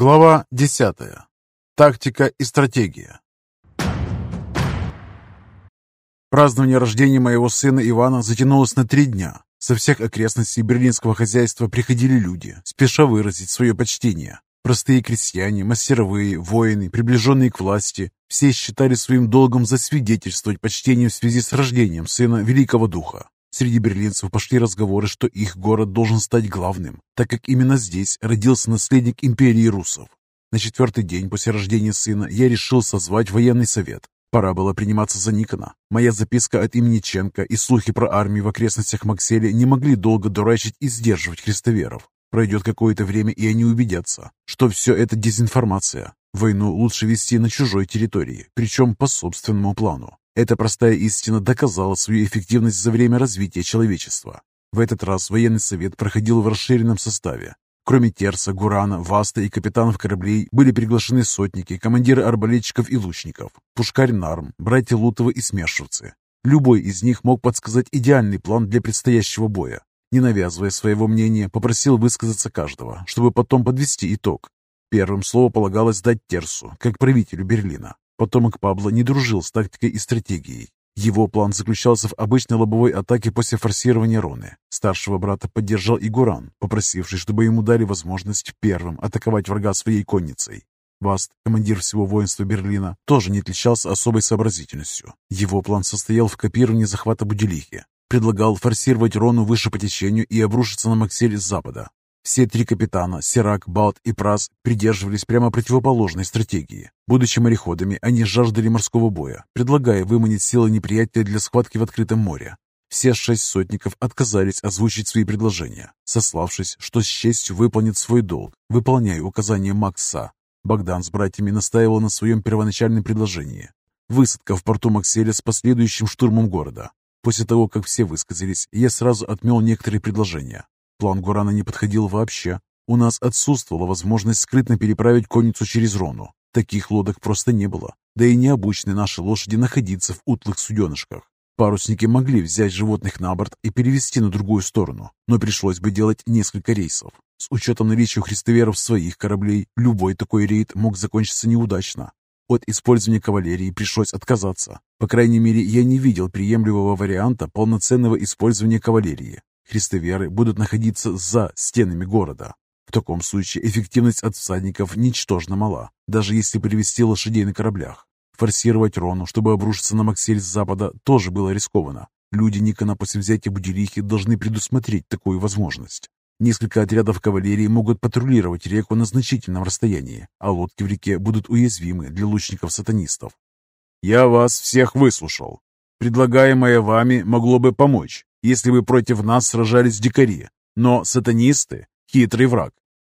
Глава 10. Тактика и стратегия. Празднование рождения моего сына Ивана затянулось на три дня. Со всех окрестностей берлинского хозяйства приходили люди, спеша выразить свое почтение. Простые крестьяне, мастеровые, воины, приближенные к власти, все считали своим долгом засвидетельствовать почтение в связи с рождением сына Великого Духа. Среди берлинцев пошли разговоры, что их город должен стать главным, так как именно здесь родился наследник империи русов. На четвертый день после рождения сына я решил созвать военный совет. Пора было приниматься за Никона. Моя записка от имени Ченка и слухи про армию в окрестностях Макселя не могли долго дурачить и сдерживать христоверов. Пройдет какое-то время, и они убедятся, что все это дезинформация. Войну лучше вести на чужой территории, причем по собственному плану. Эта простая истина доказала свою эффективность за время развития человечества. В этот раз военный совет проходил в расширенном составе. Кроме Терса, Гурана, Васта и капитанов кораблей были приглашены сотники, командиры арбалетчиков и лучников, пушкарь Нарм, братья Лутовы и Смершевцы. Любой из них мог подсказать идеальный план для предстоящего боя. Не навязывая своего мнения, попросил высказаться каждого, чтобы потом подвести итог. Первым слово полагалось дать Терсу, как правителю Берлина. Потомок Пабло не дружил с тактикой и стратегией. Его план заключался в обычной лобовой атаке после форсирования Роны. Старшего брата поддержал и Гуран, попросивший, чтобы ему дали возможность первым атаковать врага своей конницей. Васт, командир всего воинства Берлина, тоже не отличался особой сообразительностью. Его план состоял в копировании захвата Будилихи. Предлагал форсировать Рону выше по течению и обрушиться на Максель с запада. Все три капитана, Сирак, Балт и Праз, придерживались прямо противоположной стратегии. Будучи мореходами, они жаждали морского боя, предлагая выманить силы неприятеля для схватки в открытом море. Все шесть сотников отказались озвучить свои предложения, сославшись, что с честью выполнит свой долг, выполняя указания Макса. Богдан с братьями настаивал на своем первоначальном предложении. Высадка в порту Макселя с последующим штурмом города. После того, как все высказались, я сразу отмел некоторые предложения. План Гурана не подходил вообще. У нас отсутствовала возможность скрытно переправить конницу через Рону. Таких лодок просто не было. Да и не обучены наши лошади находиться в утлых суденышках. Парусники могли взять животных на борт и перевести на другую сторону, но пришлось бы делать несколько рейсов. С учетом наличия у христоверов своих кораблей, любой такой рейд мог закончиться неудачно. От использования кавалерии пришлось отказаться. По крайней мере, я не видел приемлемого варианта полноценного использования кавалерии. Христоверы будут находиться за стенами города. В таком случае эффективность от всадников ничтожно мала, даже если привести лошадей на кораблях. Форсировать Рону, чтобы обрушиться на Максель с запада, тоже было рискованно. Люди Никона после взятия Будилихи должны предусмотреть такую возможность. Несколько отрядов кавалерии могут патрулировать реку на значительном расстоянии, а лодки в реке будут уязвимы для лучников-сатанистов. «Я вас всех выслушал. Предлагаемое вами могло бы помочь если бы против нас сражались дикари. Но сатанисты — хитрый враг.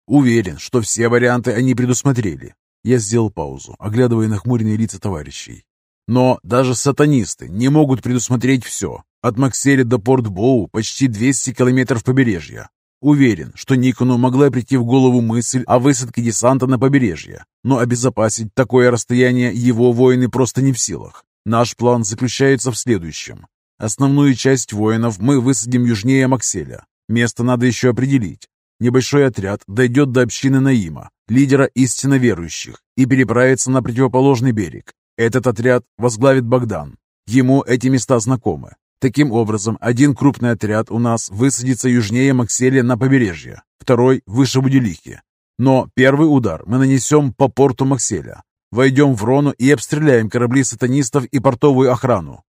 Уверен, что все варианты они предусмотрели. Я сделал паузу, оглядывая нахмуренные лица товарищей. Но даже сатанисты не могут предусмотреть все. От Макселя до Порт-Боу почти 200 километров побережья. Уверен, что Никону могла прийти в голову мысль о высадке десанта на побережье, но обезопасить такое расстояние его воины просто не в силах. Наш план заключается в следующем. Основную часть воинов мы высадим южнее Макселя. Место надо еще определить. Небольшой отряд дойдет до общины Наима, лидера истинно верующих, и переправится на противоположный берег. Этот отряд возглавит Богдан. Ему эти места знакомы. Таким образом, один крупный отряд у нас высадится южнее Макселя на побережье, второй – выше Будилихи. Но первый удар мы нанесем по порту Макселя. Войдем в Рону и обстреляем корабли сатанистов и портовую охрану.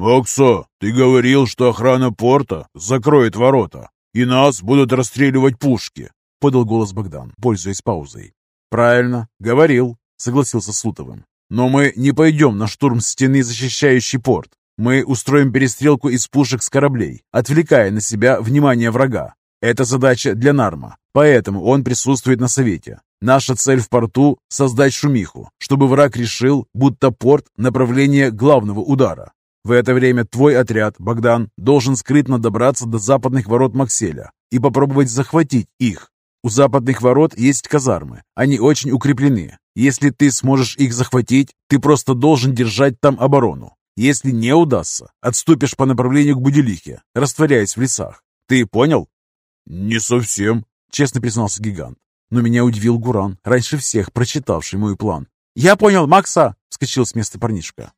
«Максо, ты говорил, что охрана порта закроет ворота, и нас будут расстреливать пушки», — подал голос Богдан, пользуясь паузой. «Правильно, говорил», — согласился Слутовым. «Но мы не пойдем на штурм стены, защищающей порт. Мы устроим перестрелку из пушек с кораблей, отвлекая на себя внимание врага. Это задача для Нарма, поэтому он присутствует на совете. Наша цель в порту – создать шумиху, чтобы враг решил, будто порт – направление главного удара. В это время твой отряд, Богдан, должен скрытно добраться до западных ворот Макселя и попробовать захватить их. У западных ворот есть казармы. Они очень укреплены. Если ты сможешь их захватить, ты просто должен держать там оборону. Если не удастся, отступишь по направлению к Будилихе, растворяясь в лесах. Ты понял? Не совсем, честно признался гигант. Но меня удивил Гуран, раньше всех прочитавший мой план. «Я понял, Макса!» — вскочил с места парнишка.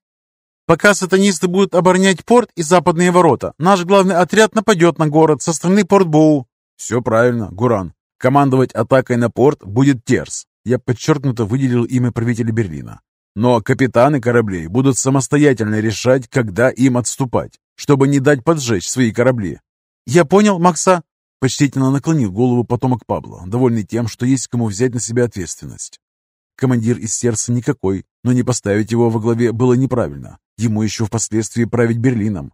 «Пока сатанисты будут оборонять порт и западные ворота, наш главный отряд нападет на город со стороны Порт-Боу». «Все правильно, Гуран. Командовать атакой на порт будет Терс». Я подчеркнуто выделил имя правителя Берлина. Но капитаны кораблей будут самостоятельно решать, когда им отступать, чтобы не дать поджечь свои корабли. «Я понял, Макса!» Почтительно наклонил голову потомок Пабло, довольный тем, что есть кому взять на себя ответственность. Командир из сердца никакой, но не поставить его во главе было неправильно. Ему еще впоследствии править Берлином.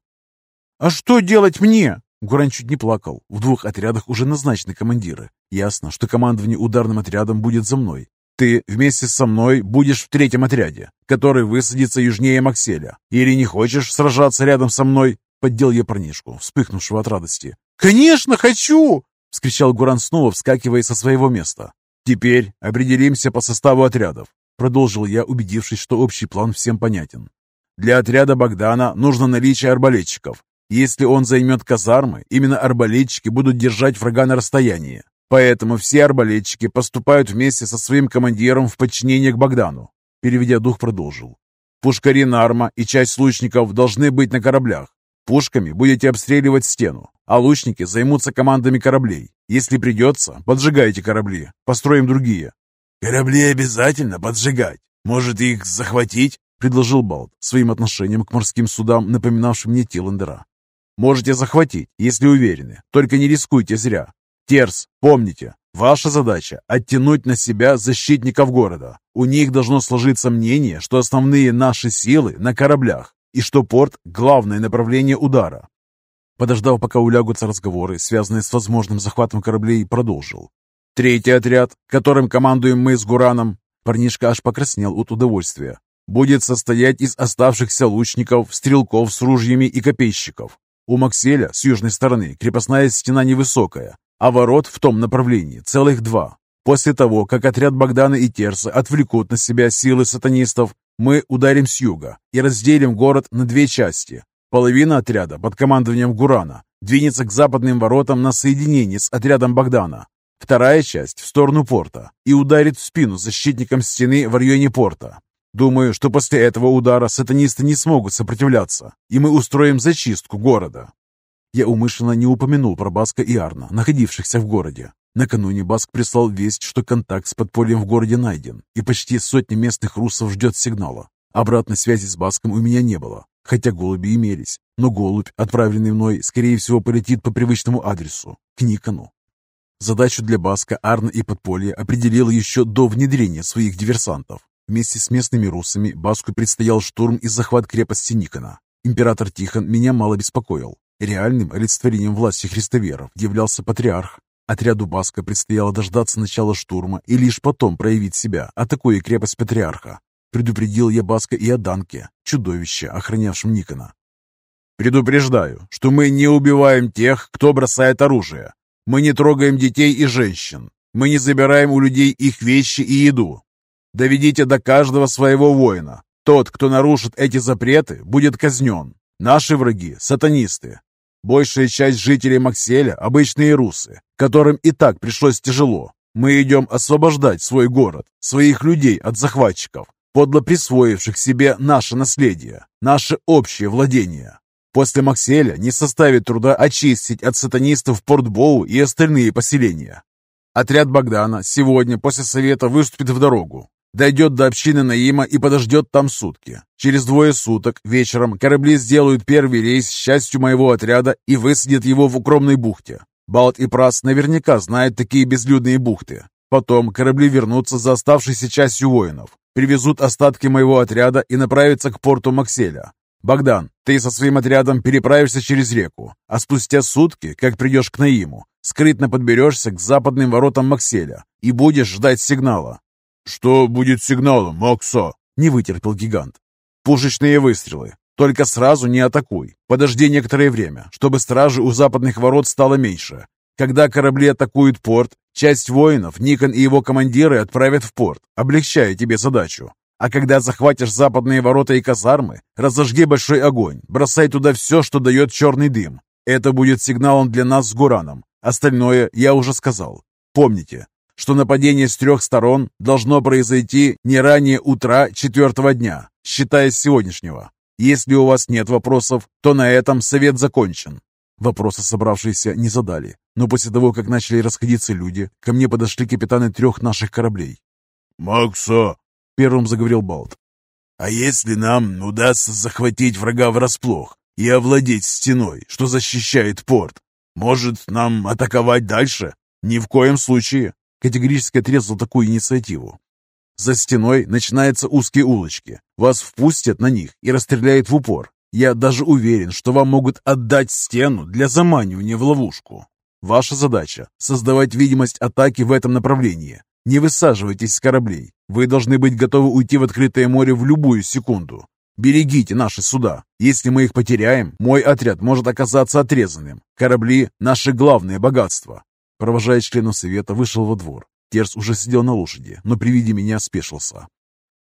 «А что делать мне?» Гуран чуть не плакал. В двух отрядах уже назначены командиры. Ясно, что командование ударным отрядом будет за мной. Ты вместе со мной будешь в третьем отряде, который высадится южнее Макселя. Или не хочешь сражаться рядом со мной?» Поддел я парнишку, вспыхнувшего от радости. «Конечно хочу!» — вскричал Гуран снова, вскакивая со своего места. «Теперь определимся по составу отрядов», — продолжил я, убедившись, что общий план всем понятен. «Для отряда Богдана нужно наличие арбалетчиков. Если он займет казармы, именно арбалетчики будут держать врага на расстоянии. Поэтому все арбалетчики поступают вместе со своим командиром в подчинение к Богдану». Переведя дух, продолжил. «Пушкари Нарма и часть лучников должны быть на кораблях. Пушками будете обстреливать стену, а лучники займутся командами кораблей. Если придется, поджигайте корабли, построим другие». «Корабли обязательно поджигать. Может, их захватить?» — предложил Балт своим отношением к морским судам, напоминавшим мне Тиландера. «Можете захватить, если уверены, только не рискуйте зря. Терс, помните, ваша задача — оттянуть на себя защитников города. У них должно сложиться мнение, что основные наши силы на кораблях, и что порт – главное направление удара. Подождав, пока улягутся разговоры, связанные с возможным захватом кораблей, продолжил. Третий отряд, которым командуем мы с Гураном, парнишка аж покраснел от удовольствия, будет состоять из оставшихся лучников, стрелков с ружьями и копейщиков. У Макселя с южной стороны крепостная стена невысокая, а ворот в том направлении целых два. После того, как отряд Богдана и Терса отвлекут на себя силы сатанистов, мы ударим с юга и разделим город на две части. Половина отряда под командованием Гурана двинется к западным воротам на соединение с отрядом Богдана. Вторая часть в сторону порта и ударит в спину защитникам стены в районе порта. Думаю, что после этого удара сатанисты не смогут сопротивляться, и мы устроим зачистку города. Я умышленно не упомянул про Баска и Арна, находившихся в городе. Накануне Баск прислал весть, что контакт с подпольем в городе найден, и почти сотни местных русов ждет сигнала. Обратной связи с Баском у меня не было, хотя голуби имелись. Но голубь, отправленный мной, скорее всего, полетит по привычному адресу, к Никону. Задачу для Баска Арна и подполья определила еще до внедрения своих диверсантов. Вместе с местными русами Баску предстоял штурм и захват крепости Никона. Император Тихон меня мало беспокоил. Реальным олицетворением власти христоверов являлся патриарх, Отряду Баска предстояло дождаться начала штурма и лишь потом проявить себя, атакуя крепость Патриарха. Предупредил я Баска и о Данке, чудовище, охранявшем Никона. «Предупреждаю, что мы не убиваем тех, кто бросает оружие. Мы не трогаем детей и женщин. Мы не забираем у людей их вещи и еду. Доведите до каждого своего воина. Тот, кто нарушит эти запреты, будет казнен. Наши враги – сатанисты, Большая часть жителей Макселя – обычные русы, которым и так пришлось тяжело. Мы идем освобождать свой город, своих людей от захватчиков, подло присвоивших себе наше наследие, наше общее владение. После Макселя не составит труда очистить от сатанистов Портбоу и остальные поселения. Отряд Богдана сегодня после совета выступит в дорогу. Дойдет до общины Наима и подождет там сутки. Через двое суток вечером корабли сделают первый рейс с частью моего отряда и высадят его в укромной бухте. Балт и Прас наверняка знают такие безлюдные бухты. Потом корабли вернутся за оставшейся частью воинов, привезут остатки моего отряда и направятся к порту Макселя. Богдан, ты со своим отрядом переправишься через реку, а спустя сутки, как придешь к Наиму, скрытно подберешься к западным воротам Макселя и будешь ждать сигнала. «Что будет сигналом, Макса?» — не вытерпел гигант. «Пушечные выстрелы. Только сразу не атакуй. Подожди некоторое время, чтобы стражи у западных ворот стало меньше. Когда корабли атакуют порт, часть воинов Никон и его командиры отправят в порт, облегчая тебе задачу. А когда захватишь западные ворота и казармы, разожги большой огонь, бросай туда все, что дает черный дым. Это будет сигналом для нас с Гураном. Остальное я уже сказал. Помните, что нападение с трех сторон должно произойти не ранее утра четвертого дня, считая с сегодняшнего. Если у вас нет вопросов, то на этом совет закончен». Вопросы собравшиеся не задали, но после того, как начали расходиться люди, ко мне подошли капитаны трех наших кораблей. «Макса!» — первым заговорил Балт. «А если нам удастся захватить врага врасплох и овладеть стеной, что защищает порт, может, нам атаковать дальше?» «Ни в коем случае!» — категорически отрезал такую инициативу. «За стеной начинаются узкие улочки. Вас впустят на них и расстреляют в упор. Я даже уверен, что вам могут отдать стену для заманивания в ловушку. Ваша задача – создавать видимость атаки в этом направлении. Не высаживайтесь с кораблей. Вы должны быть готовы уйти в открытое море в любую секунду. Берегите наши суда. Если мы их потеряем, мой отряд может оказаться отрезанным. Корабли – наше главное богатство. Провожая членов совета, вышел во двор. Терс уже сидел на лошади, но при виде меня спешился.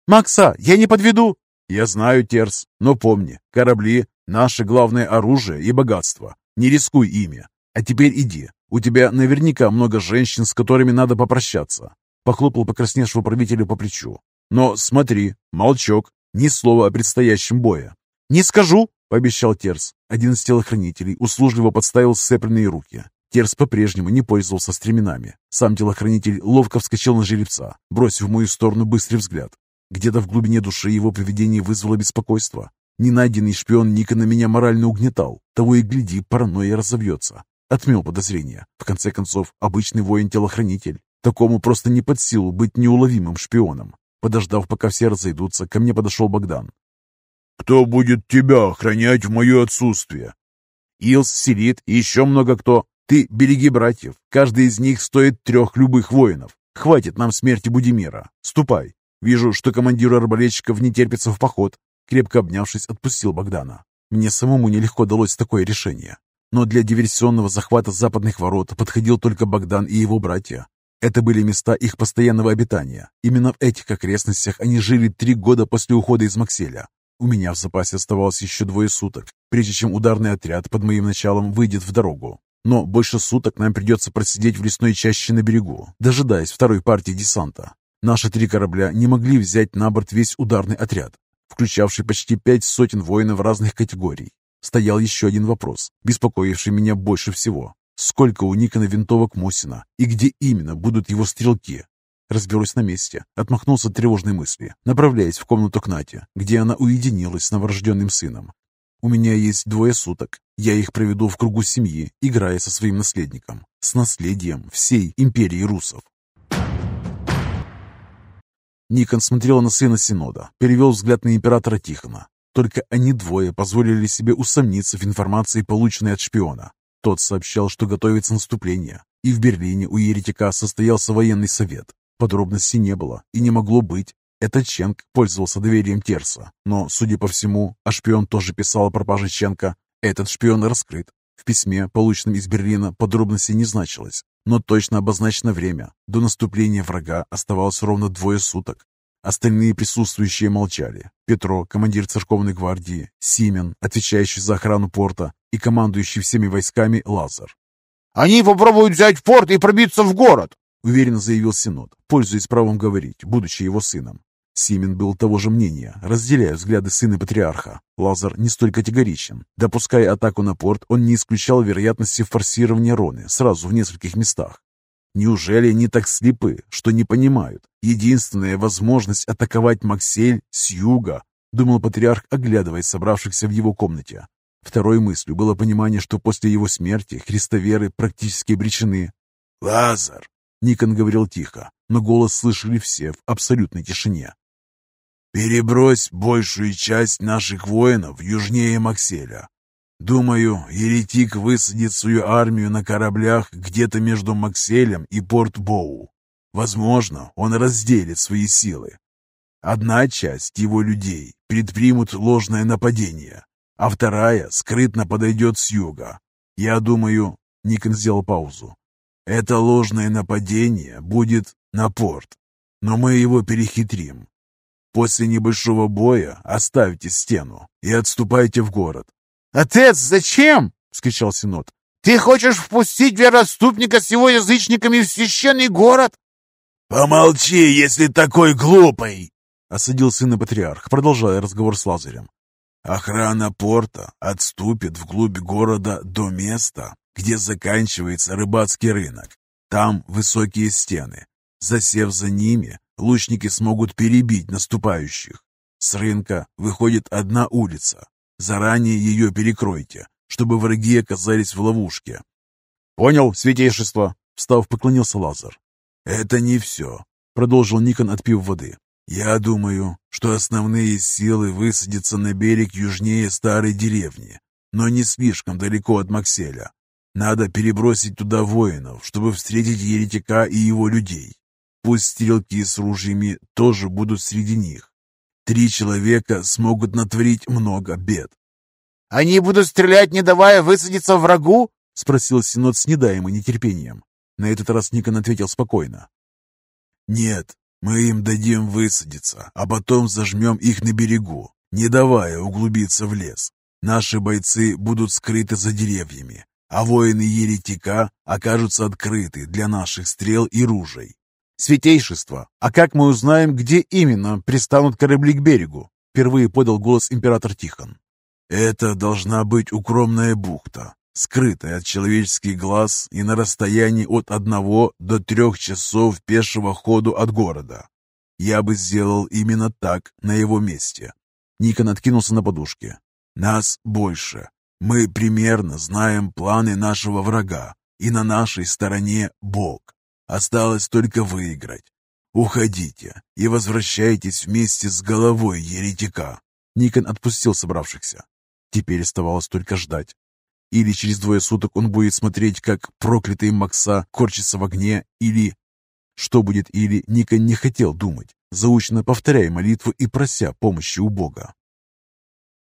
«Макса, я не подведу!» «Я знаю, Терс, но помни, корабли — наше главное оружие и богатство. Не рискуй ими. А теперь иди. У тебя наверняка много женщин, с которыми надо попрощаться». Похлопал покрасневшего правителя по плечу. «Но смотри, молчок, ни слова о предстоящем бое». «Не скажу», — пообещал Терс. Один из телохранителей услужливо подставил сцепленные руки. Терс по-прежнему не пользовался стременами. Сам телохранитель ловко вскочил на жеребца, бросив в мою сторону быстрый взгляд. Где-то в глубине души его поведение вызвало беспокойство. Ненайденный шпион Ника на меня морально угнетал. Того и гляди, паранойя разовьется. Отмел подозрения. В конце концов, обычный воин-телохранитель. Такому просто не под силу быть неуловимым шпионом. Подождав, пока все разойдутся, ко мне подошел Богдан. «Кто будет тебя охранять в мое отсутствие?» «Илс, Селит и еще много кто. Ты береги братьев. Каждый из них стоит трех любых воинов. Хватит нам смерти Будимира. Ступай. Вижу, что командиру арбалетчиков не терпится в поход. Крепко обнявшись, отпустил Богдана. Мне самому нелегко далось такое решение. Но для диверсионного захвата западных ворот подходил только Богдан и его братья. Это были места их постоянного обитания. Именно в этих окрестностях они жили три года после ухода из Макселя. У меня в запасе оставалось еще двое суток, прежде чем ударный отряд под моим началом выйдет в дорогу. Но больше суток нам придется просидеть в лесной чаще на берегу, дожидаясь второй партии десанта. Наши три корабля не могли взять на борт весь ударный отряд, включавший почти пять сотен воинов разных категорий. Стоял еще один вопрос, беспокоивший меня больше всего. Сколько у Никона винтовок Мосина и где именно будут его стрелки? Разберусь на месте, отмахнулся от тревожной мысли, направляясь в комнату к Нате, где она уединилась с новорожденным сыном. У меня есть двое суток. Я их проведу в кругу семьи, играя со своим наследником, с наследием всей империи русов. Никон смотрел на сына Синода, перевел взгляд на императора Тихона. Только они двое позволили себе усомниться в информации, полученной от шпиона. Тот сообщал, что готовится наступление, и в Берлине у еретика состоялся военный совет. Подробностей не было и не могло быть. Этот Ченк пользовался доверием Терса, но, судя по всему, а шпион тоже писал о пропаже Ченка, этот шпион раскрыт. В письме, полученном из Берлина, подробностей не значилось, но точно обозначено время. До наступления врага оставалось ровно двое суток. Остальные присутствующие молчали. Петро, командир церковной гвардии, Симен, отвечающий за охрану порта, и командующий всеми войсками Лазар. «Они попробуют взять порт и пробиться в город!» уверенно заявил Синод, пользуясь правом говорить, будучи его сыном. Симен был того же мнения, разделяя взгляды сына патриарха. Лазар не столь категоричен. Допуская атаку на порт, он не исключал вероятности форсирования Роны сразу в нескольких местах. Неужели они так слепы, что не понимают? Единственная возможность атаковать Максель с юга, думал патриарх, оглядывая собравшихся в его комнате. Второй мыслью было понимание, что после его смерти христоверы практически обречены. «Лазар!» — Никон говорил тихо, но голос слышали все в абсолютной тишине. Перебрось большую часть наших воинов южнее Макселя. Думаю, еретик высадит свою армию на кораблях где-то между Макселем и Порт-Боу. Возможно, он разделит свои силы. Одна часть его людей предпримут ложное нападение, а вторая скрытно подойдет с юга. Я думаю, Никон сделал паузу. Это ложное нападение будет на порт, но мы его перехитрим. После небольшого боя оставьте стену и отступайте в город. «Отец, зачем?» — вскричал Синод. «Ты хочешь впустить вероступника с его язычниками в священный город?» «Помолчи, если такой глупый!» — осадил сына патриарх, продолжая разговор с Лазарем. «Охрана порта отступит вглубь города до места, где заканчивается рыбацкий рынок. Там высокие стены. Засев за ними, лучники смогут перебить наступающих. С рынка выходит одна улица. Заранее ее перекройте, чтобы враги оказались в ловушке. «Понял, святейшество!» — встав, поклонился Лазар. «Это не все», — продолжил Никон, отпив воды. «Я думаю, что основные силы высадятся на берег южнее старой деревни, но не слишком далеко от Макселя. Надо перебросить туда воинов, чтобы встретить еретика и его людей. Пусть стрелки с ружьями тоже будут среди них. Три человека смогут натворить много бед. «Они будут стрелять, не давая высадиться врагу?» — спросил Синод с недаемым нетерпением. На этот раз Никон ответил спокойно. «Нет, мы им дадим высадиться, а потом зажмем их на берегу, не давая углубиться в лес. Наши бойцы будут скрыты за деревьями, а воины еретика окажутся открыты для наших стрел и ружей. «Святейшество, а как мы узнаем, где именно пристанут корабли к берегу?» Впервые подал голос император Тихон. «Это должна быть укромная бухта, скрытая от человеческих глаз и на расстоянии от одного до трех часов пешего ходу от города. Я бы сделал именно так на его месте». Никон откинулся на подушке. «Нас больше. Мы примерно знаем планы нашего врага, и на нашей стороне Бог. Осталось только выиграть. Уходите и возвращайтесь вместе с головой еретика. Никон отпустил собравшихся. Теперь оставалось только ждать. Или через двое суток он будет смотреть, как проклятый Макса корчится в огне, или... Что будет или, Никон не хотел думать, заучно повторяя молитву и прося помощи у Бога.